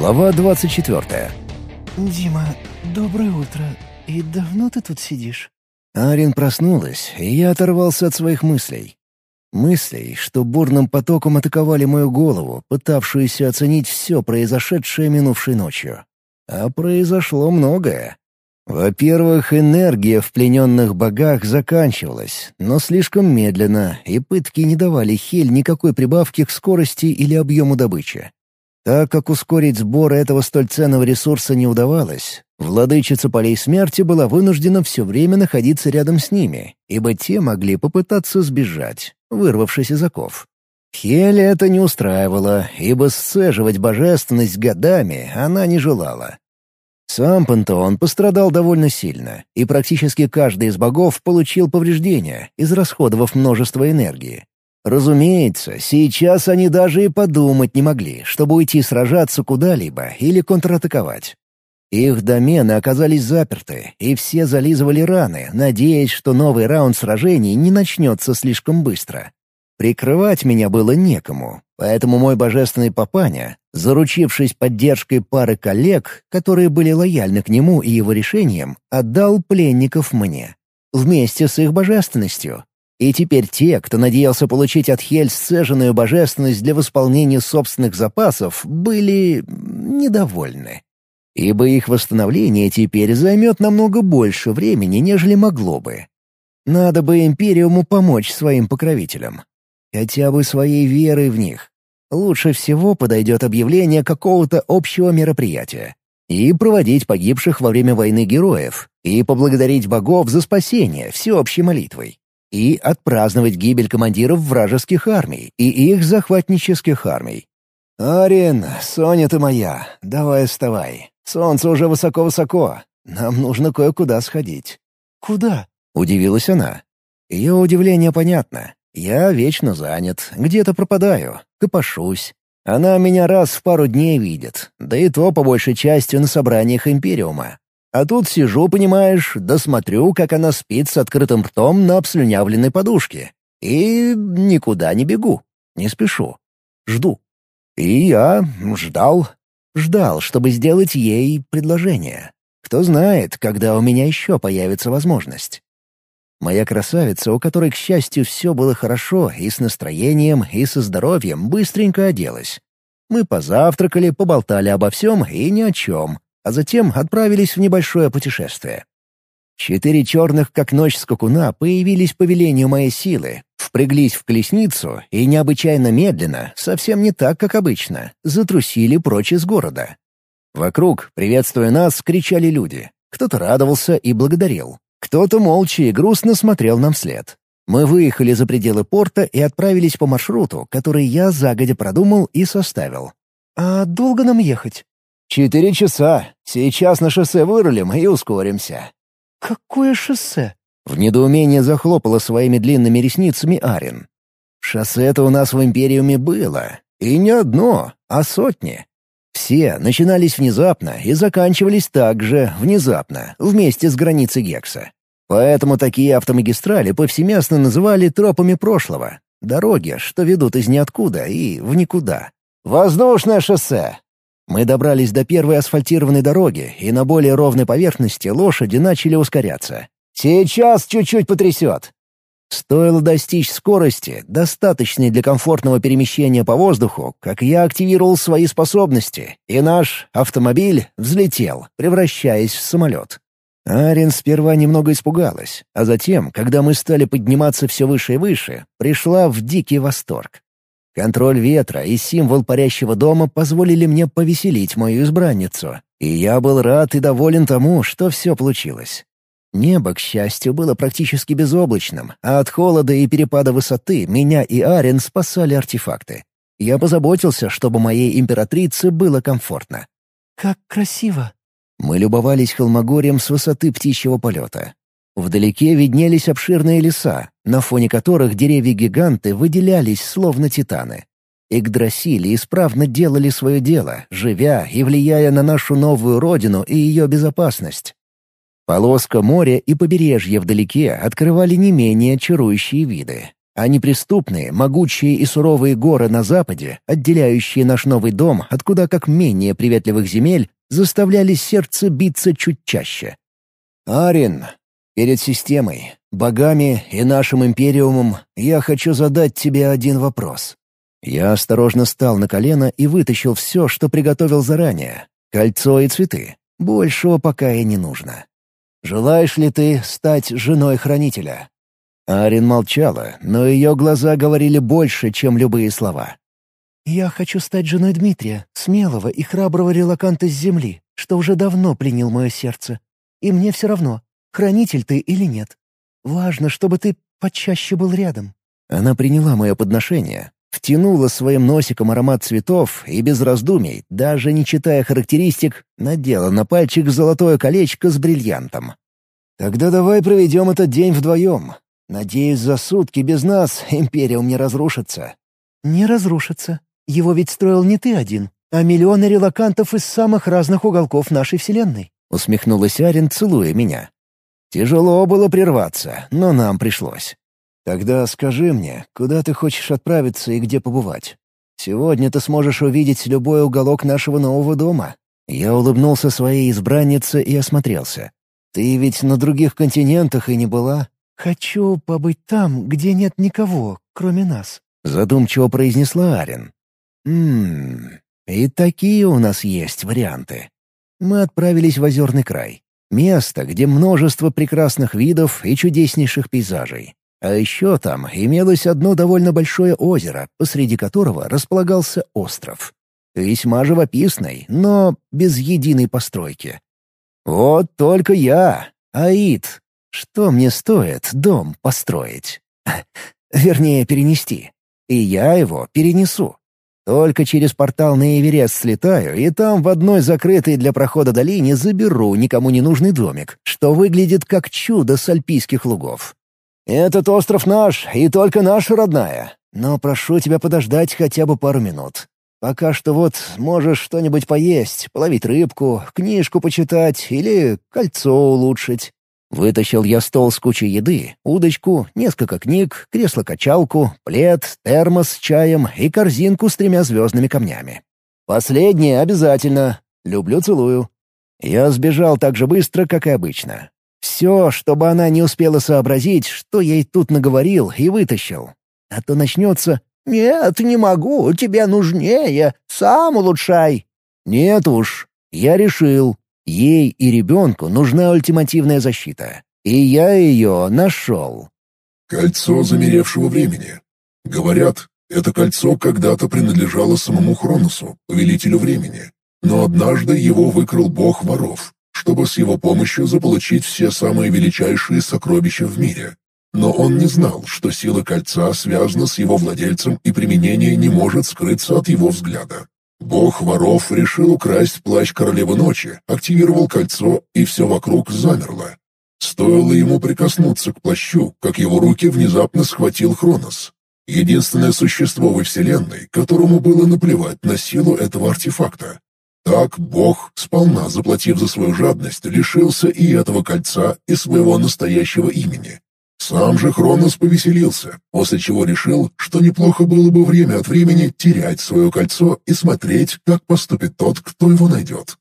Глава 24. «Дима, доброе утро. И давно ты тут сидишь?» Арин проснулась, и я оторвался от своих мыслей. Мыслей, что бурным потоком атаковали мою голову, пытавшуюся оценить все произошедшее минувшей ночью. А произошло многое. Во-первых, энергия в плененных богах заканчивалась, но слишком медленно, и пытки не давали Хель никакой прибавки к скорости или объему добычи. Так как ускорить сбор этого столь ценного ресурса не удавалось, владычица полей смерти была вынуждена все время находиться рядом с ними, ибо те могли попытаться сбежать, вырвавшись из оков. Хеле это не устраивало, ибо сцеживать божественность годами она не желала. Сам пантеон пострадал довольно сильно, и практически каждый из богов получил повреждения, израсходовав множество энергии. Разумеется, сейчас они даже и подумать не могли, чтобы уйти сражаться куда-либо или контратаковать. Их домены оказались заперты, и все зализывали раны, надеясь, что новый раунд сражений не начнется слишком быстро. Прикрывать меня было некому, поэтому мой божественный папаня, заручившись поддержкой пары коллег, которые были лояльны к нему и его решениям, отдал пленников мне. Вместе с их божественностью. И теперь те, кто надеялся получить от Хель сцеженную божественность для восполнения собственных запасов, были недовольны. Ибо их восстановление теперь займет намного больше времени, нежели могло бы. Надо бы Империуму помочь своим покровителям. Хотя бы своей верой в них. Лучше всего подойдет объявление какого-то общего мероприятия. И проводить погибших во время войны героев. И поблагодарить богов за спасение всеобщей молитвой. И отпраздновать гибель командиров вражеских армий и их захватнических армий. «Арин, Соня ты моя, давай вставай. Солнце уже высоко-высоко. Нам нужно кое-куда сходить». «Куда?» — удивилась она. Ее удивление понятно. Я вечно занят, где-то пропадаю, копошусь. Она меня раз в пару дней видит, да и то по большей части на собраниях Империума. А тут сижу, понимаешь, да смотрю, как она спит с открытым ртом на обслюнявленной подушке. И никуда не бегу, не спешу. Жду. И я ждал. Ждал, чтобы сделать ей предложение. Кто знает, когда у меня еще появится возможность. Моя красавица, у которой, к счастью, все было хорошо и с настроением, и со здоровьем, быстренько оделась. Мы позавтракали, поболтали обо всем и ни о чем, а затем отправились в небольшое путешествие. Четыре черных, как ночь скакуна, появились по велению моей силы, впряглись в колесницу и необычайно медленно, совсем не так, как обычно, затрусили прочь из города. Вокруг, приветствуя нас, кричали люди. Кто-то радовался и благодарил. Кто-то молча и грустно смотрел нам вслед. Мы выехали за пределы порта и отправились по маршруту, который я загодя продумал и составил. «А долго нам ехать?» «Четыре часа. Сейчас на шоссе вырулим и ускоримся». «Какое шоссе?» В недоумении захлопала своими длинными ресницами Арин. «Шоссе-то у нас в Империуме было. И не одно, а сотни. Все начинались внезапно и заканчивались также внезапно, вместе с границей Гекса. Поэтому такие автомагистрали повсеместно называли тропами прошлого. Дороги, что ведут из ниоткуда и в никуда. «Воздушное шоссе!» Мы добрались до первой асфальтированной дороги, и на более ровной поверхности лошади начали ускоряться. «Сейчас чуть-чуть потрясет!» Стоило достичь скорости, достаточной для комфортного перемещения по воздуху, как я активировал свои способности, и наш автомобиль взлетел, превращаясь в самолет. Арен сперва немного испугалась, а затем, когда мы стали подниматься все выше и выше, пришла в дикий восторг. Контроль ветра и символ парящего дома позволили мне повеселить мою избранницу, и я был рад и доволен тому, что все получилось. Небо, к счастью, было практически безоблачным, а от холода и перепада высоты меня и Арен спасали артефакты. Я позаботился, чтобы моей императрице было комфортно. «Как красиво!» Мы любовались холмогорьем с высоты птичьего полета. Вдалеке виднелись обширные леса, на фоне которых деревья-гиганты выделялись, словно титаны. Игдрасили исправно делали свое дело, живя и влияя на нашу новую родину и ее безопасность. Полоска моря и побережья вдалеке открывали не менее чарующие виды. а неприступные, могучие и суровые горы на западе, отделяющие наш новый дом от куда как менее приветливых земель, заставляли сердце биться чуть чаще. «Арин, перед системой, богами и нашим империумом я хочу задать тебе один вопрос». Я осторожно встал на колено и вытащил все, что приготовил заранее. Кольцо и цветы. Большего пока и не нужно. «Желаешь ли ты стать женой хранителя?» Арин молчала, но ее глаза говорили больше, чем любые слова. «Я хочу стать женой Дмитрия, смелого и храброго релаканта с земли, что уже давно пленил мое сердце. И мне все равно, хранитель ты или нет. Важно, чтобы ты почаще был рядом». Она приняла мое подношение, втянула своим носиком аромат цветов и без раздумий, даже не читая характеристик, надела на пальчик золотое колечко с бриллиантом. «Тогда давай проведем этот день вдвоем. Надеюсь, за сутки без нас Империум не разрушится». «Не разрушится. Его ведь строил не ты один, а миллионы релакантов из самых разных уголков нашей Вселенной», — усмехнулась Арин, целуя меня. «Тяжело было прерваться, но нам пришлось. Тогда скажи мне, куда ты хочешь отправиться и где побывать? Сегодня ты сможешь увидеть любой уголок нашего нового дома». Я улыбнулся своей избраннице и осмотрелся. «Ты ведь на других континентах и не была?» «Хочу побыть там, где нет никого, кроме нас», — задумчиво произнесла Арен. «Ммм, и такие у нас есть варианты». Мы отправились в Озерный край. Место, где множество прекрасных видов и чудеснейших пейзажей. А еще там имелось одно довольно большое озеро, посреди которого располагался остров. Весьма живописный, но без единой постройки. Вот только я, Аид, что мне стоит дом построить? Вернее, перенести. И я его перенесу. Только через портал на Эверест слетаю, и там в одной закрытой для прохода долине заберу никому не нужный домик, что выглядит как чудо с альпийских лугов. Этот остров наш, и только наш, родная. Но прошу тебя подождать хотя бы пару минут. Пока что вот можешь что-нибудь поесть, половить рыбку, книжку почитать или кольцо улучшить. Вытащил я стол с кучей еды, удочку, несколько книг, кресло-качалку, плед, термос с чаем и корзинку с тремя звездными камнями. Последнее обязательно. Люблю, целую. Я сбежал так же быстро, как и обычно. Все, чтобы она не успела сообразить, что ей тут наговорил и вытащил. А то начнется «Нет, не могу, тебе нужнее, сам улучшай». «Нет уж, я решил. Ей и ребенку нужна ультимативная защита. И я ее нашел. Кольцо замеревшего времени. Говорят, это кольцо когда-то принадлежало самому Хроносу, повелителю времени. Но однажды его выкрал бог воров, чтобы с его помощью заполучить все самые величайшие сокровища в мире. Но он не знал, что сила кольца связана с его владельцем и применение не может скрыться от его взгляда. Бог воров решил украсть плащ королевы ночи, активировал кольцо, и все вокруг замерло. Стоило ему прикоснуться к плащу, как его руки внезапно схватил Хронос. Единственное существо во Вселенной, которому было наплевать на силу этого артефакта. Так Бог, сполна заплатив за свою жадность, лишился и этого кольца, и своего настоящего имени. Сам же Хронос повеселился, после чего решил, что неплохо было бы время от времени терять свое кольцо и смотреть, как поступит тот, кто его найдет.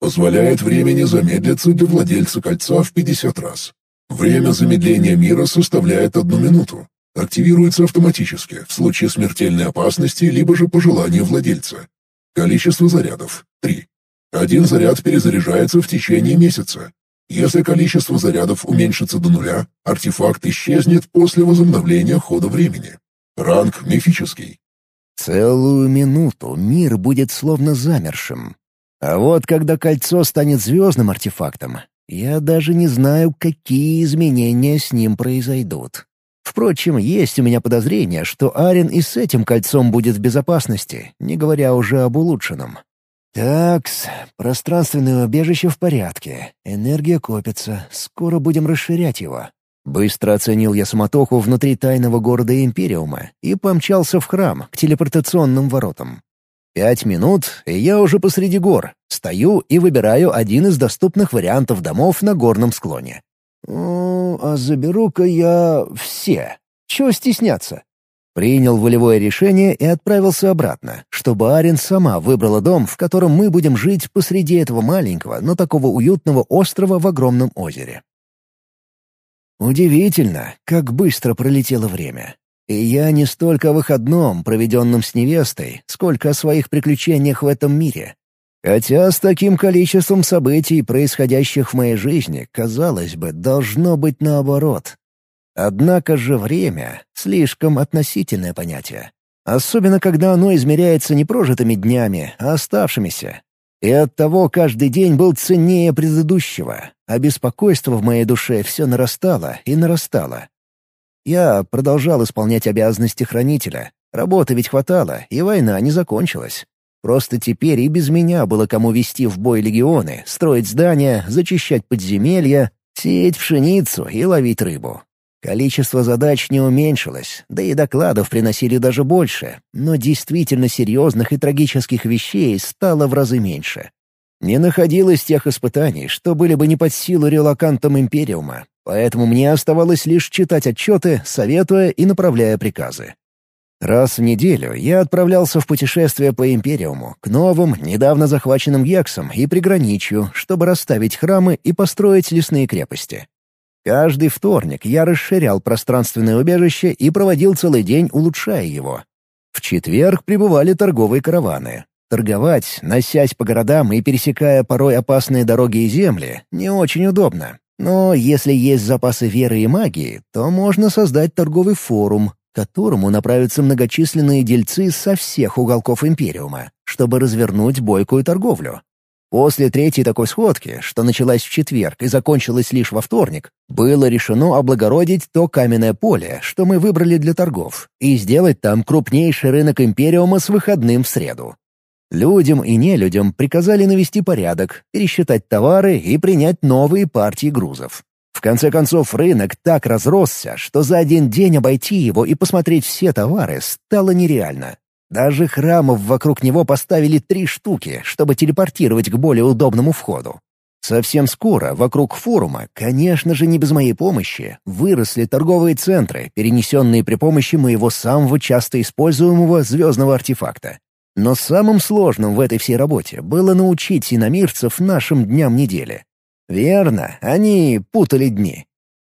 Позволяет времени замедлиться для владельца кольца в 50 раз. Время замедления мира составляет одну минуту. Активируется автоматически в случае смертельной опасности либо же по желанию владельца. Количество зарядов – 3. Один заряд перезаряжается в течение месяца. Если количество зарядов уменьшится до нуля, артефакт исчезнет после возобновления хода времени. Ранг мифический. Целую минуту мир будет словно замершим. А вот когда кольцо станет звездным артефактом, я даже не знаю, какие изменения с ним произойдут. Впрочем, есть у меня подозрение, что Арен и с этим кольцом будет в безопасности, не говоря уже об улучшенном. «Такс, пространственное убежище в порядке. Энергия копится. Скоро будем расширять его». Быстро оценил я самотоху внутри тайного города Империума и помчался в храм к телепортационным воротам. Пять минут, и я уже посреди гор. Стою и выбираю один из доступных вариантов домов на горном склоне. «О, а заберу-ка я все. Чего стесняться? Принял волевое решение и отправился обратно, чтобы Арен сама выбрала дом, в котором мы будем жить посреди этого маленького, но такого уютного острова в огромном озере. Удивительно, как быстро пролетело время. И я не столько о выходном, проведенном с невестой, сколько о своих приключениях в этом мире. Хотя с таким количеством событий, происходящих в моей жизни, казалось бы, должно быть наоборот. Однако же время — слишком относительное понятие. Особенно, когда оно измеряется не прожитыми днями, а оставшимися. И оттого каждый день был ценнее предыдущего, а беспокойство в моей душе все нарастало и нарастало. Я продолжал исполнять обязанности хранителя. Работы ведь хватало, и война не закончилась. Просто теперь и без меня было кому вести в бой легионы, строить здания, зачищать подземелья, сеять пшеницу и ловить рыбу. Количество задач не уменьшилось, да и докладов приносили даже больше, но действительно серьезных и трагических вещей стало в разы меньше. Не находилось тех испытаний, что были бы не под силу релакантам Империума, поэтому мне оставалось лишь читать отчеты, советуя и направляя приказы. Раз в неделю я отправлялся в путешествие по Империуму, к новым, недавно захваченным Гексам и приграничью, чтобы расставить храмы и построить лесные крепости. Каждый вторник я расширял пространственное убежище и проводил целый день, улучшая его. В четверг прибывали торговые караваны. Торговать, носясь по городам и пересекая порой опасные дороги и земли, не очень удобно. Но если есть запасы веры и магии, то можно создать торговый форум, к которому направятся многочисленные дельцы со всех уголков Империума, чтобы развернуть бойкую торговлю. После третьей такой сходки, что началась в четверг и закончилась лишь во вторник, было решено облагородить то каменное поле, что мы выбрали для торгов, и сделать там крупнейший рынок Империума с выходным в среду. Людям и нелюдям приказали навести порядок, пересчитать товары и принять новые партии грузов. В конце концов, рынок так разросся, что за один день обойти его и посмотреть все товары стало нереально. Даже храмов вокруг него поставили три штуки, чтобы телепортировать к более удобному входу. Совсем скоро вокруг форума, конечно же не без моей помощи, выросли торговые центры, перенесенные при помощи моего самого часто используемого звездного артефакта. Но самым сложным в этой всей работе было научить иномирцев нашим дням недели. Верно, они путали дни.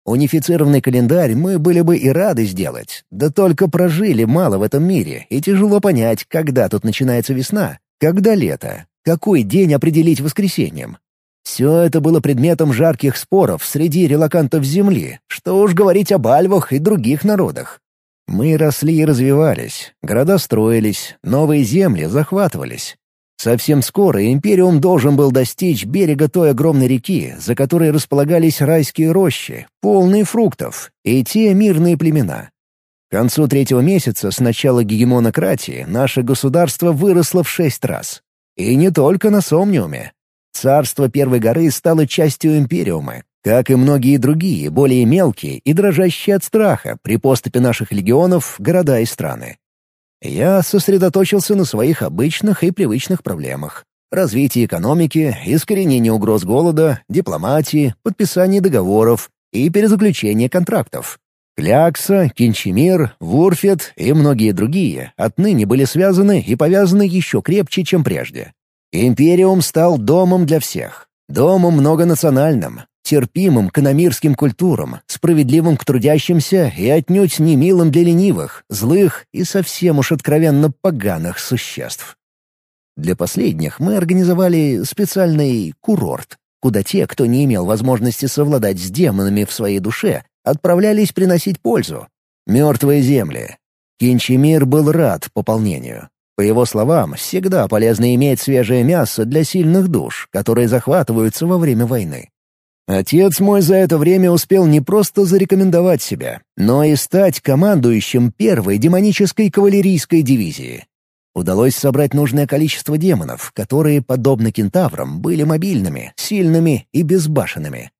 Унифицированный календарь мы были бы и рады сделать, да только прожили мало в этом мире, и тяжело понять, когда тут начинается весна, когда лето, какой день определить воскресеньем. Все это было предметом жарких споров среди релакантов Земли, что уж говорить об альвах и других народах. Мы росли и развивались, города строились, новые земли захватывались. Совсем скоро Империум должен был достичь берега той огромной реки, за которой располагались райские рощи, полные фруктов, и те мирные племена. К концу третьего месяца с начала гегемонократии наше государство выросло в шесть раз. И не только на Сомниуме. Царство Первой горы стало частью Империума, как и многие другие, более мелкие и дрожащие от страха при поступе наших легионов города и страны. Я сосредоточился на своих обычных и привычных проблемах. Развитии экономики, искоренении угроз голода, дипломатии, подписании договоров и перезаключении контрактов. Клякса, Кинчемир, Вурфет и многие другие отныне были связаны и повязаны еще крепче, чем прежде. Империум стал домом для всех. Домом многонациональным, терпимым к иномирским культурам, справедливым к трудящимся и отнюдь не милым для ленивых, злых и совсем уж откровенно поганых существ. Для последних мы организовали специальный курорт, куда те, кто не имел возможности совладать с демонами в своей душе, отправлялись приносить пользу. Мертвые земли. Кинчемир был рад пополнению. По его словам, всегда полезно иметь свежее мясо для сильных душ, которые захватываются во время войны. Отец мой за это время успел не просто зарекомендовать себя, но и стать командующим первой демонической кавалерийской дивизии. Удалось собрать нужное количество демонов, которые, подобно кентаврам, были мобильными, сильными и безбашенными.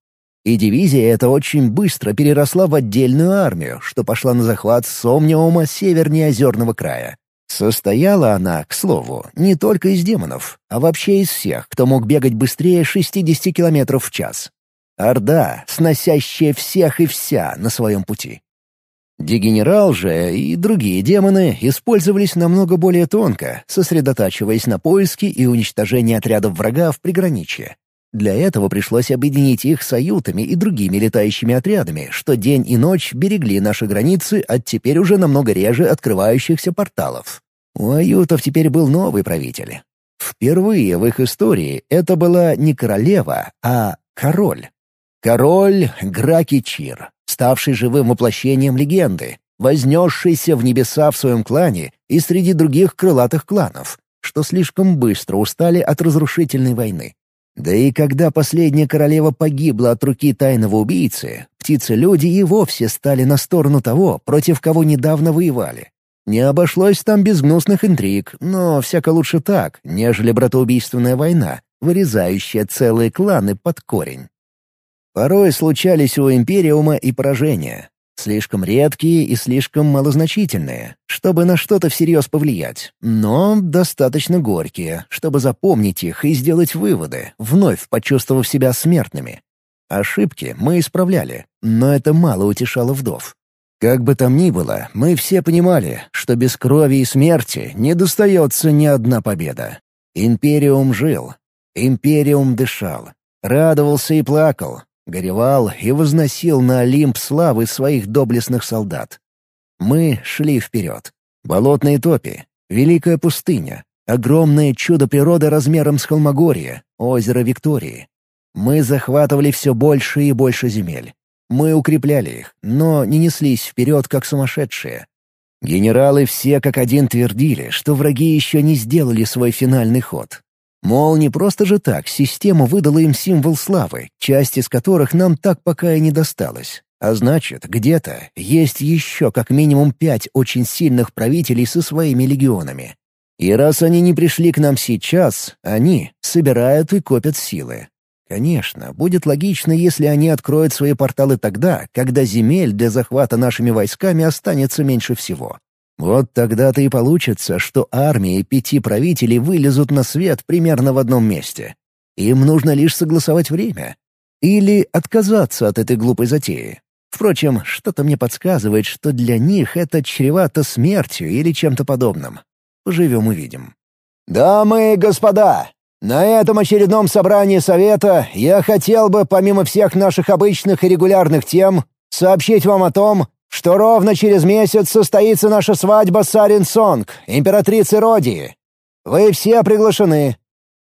И дивизия эта очень быстро переросла в отдельную армию, что пошла на захват Сомниума севернее Озерного края. Состояла она, к слову, не только из демонов, а вообще из всех, кто мог бегать быстрее 60 км в час. Орда, сносящая всех и вся на своем пути. Дегенерал же и другие демоны использовались намного более тонко, сосредотачиваясь на поиске и уничтожении отрядов врага в приграничье. Для этого пришлось объединить их с аютами и другими летающими отрядами, что день и ночь берегли наши границы от теперь уже намного реже открывающихся порталов. У аютов теперь был новый правитель. Впервые в их истории это была не королева, а король. Король Граки Чир, ставший живым воплощением легенды, вознесшийся в небеса в своем клане и среди других крылатых кланов, что слишком быстро устали от разрушительной войны. Да и когда последняя королева погибла от руки тайного убийцы, птицы-люди и вовсе стали на сторону того, против кого недавно воевали. Не обошлось там без гнусных интриг, но всяко лучше так, нежели братоубийственная война, вырезающая целые кланы под корень. Порой случались у Империума и поражения. Слишком редкие и слишком малозначительные, чтобы на что-то всерьез повлиять, но достаточно горькие, чтобы запомнить их и сделать выводы, вновь почувствовав себя смертными. Ошибки мы исправляли, но это мало утешало вдов. Как бы там ни было, мы все понимали, что без крови и смерти не достается ни одна победа. Империум жил, Империум дышал, радовался и плакал, горевал и возносил на Олимп славы своих доблестных солдат. Мы шли вперед. Болотные топи, великая пустыня, огромное чудо природы размером с Холмогорье, озеро Виктории. Мы захватывали все больше и больше земель. Мы укрепляли их, но не неслись вперед, как сумасшедшие. Генералы все как один твердили, что враги еще не сделали свой финальный ход, Мол, не просто же так система выдала им символ славы, часть из которых нам так пока и не досталась. А значит, где-то есть еще как минимум пять очень сильных правителей со своими легионами. И раз они не пришли к нам сейчас, они собирают и копят силы. Конечно, будет логично, если они откроют свои порталы тогда, когда земель для захвата нашими войсками останется меньше всего. Вот тогда-то и получится, что армии пяти правителей вылезут на свет примерно в одном месте. Им нужно лишь согласовать время. Или отказаться от этой глупой затеи. Впрочем, что-то мне подсказывает, что для них это чревато смертью или чем-то подобным. Поживем-увидим. «Дамы и господа, на этом очередном собрании Совета я хотел бы, помимо всех наших обычных и регулярных тем, сообщить вам о том, что ровно через месяц состоится наша свадьба с Арин Сонг, императрицей Родии. Вы все приглашены.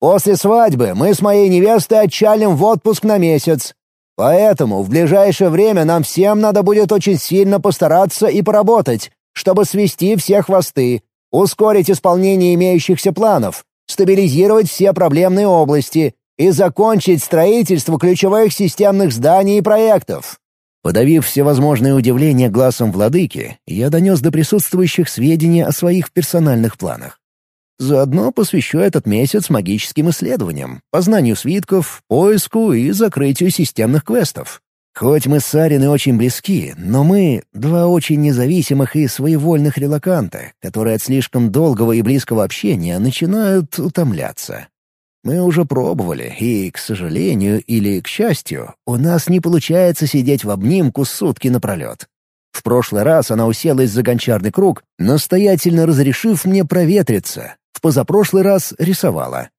После свадьбы мы с моей невестой отчалим в отпуск на месяц. Поэтому в ближайшее время нам всем надо будет очень сильно постараться и поработать, чтобы свести все хвосты, ускорить исполнение имеющихся планов, стабилизировать все проблемные области и закончить строительство ключевых системных зданий и проектов. Подавив всевозможные удивления глазом владыки, я донес до присутствующих сведения о своих персональных планах. Заодно посвящу этот месяц магическим исследованиям, познанию свитков, поиску и закрытию системных квестов. Хоть мы с Ариной очень близки, но мы — два очень независимых и своевольных релаканта, которые от слишком долгого и близкого общения начинают утомляться. Мы уже пробовали, и, к сожалению или к счастью, у нас не получается сидеть в обнимку сутки напролет. В прошлый раз она уселась за гончарный круг, настоятельно разрешив мне проветриться. В позапрошлый раз рисовала.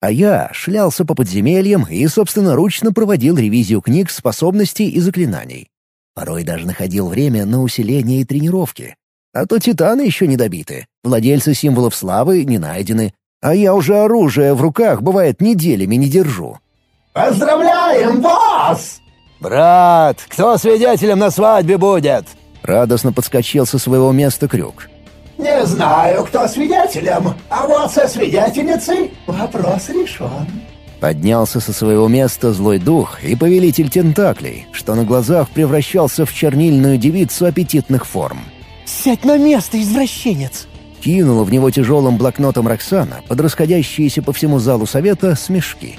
А я шлялся по подземельям и собственноручно проводил ревизию книг способностей и заклинаний. Порой даже находил время на усиление и тренировки. А то титаны еще не добиты, владельцы символов славы не найдены, а я уже оружие в руках, бывает, неделями не держу. «Поздравляем, босс!» «Брат, кто свидетелем на свадьбе будет?» Радостно подскочил со своего места Крюк. «Не знаю, кто свидетелем, а вот со свидетельницей вопрос решен». Поднялся со своего места злой дух и повелитель тентаклей, что на глазах превращался в чернильную девицу аппетитных форм. «Сядь на место, извращенец!» Кинула в него тяжелым блокнотом Роксана под расходящиеся по всему залу совета смешки.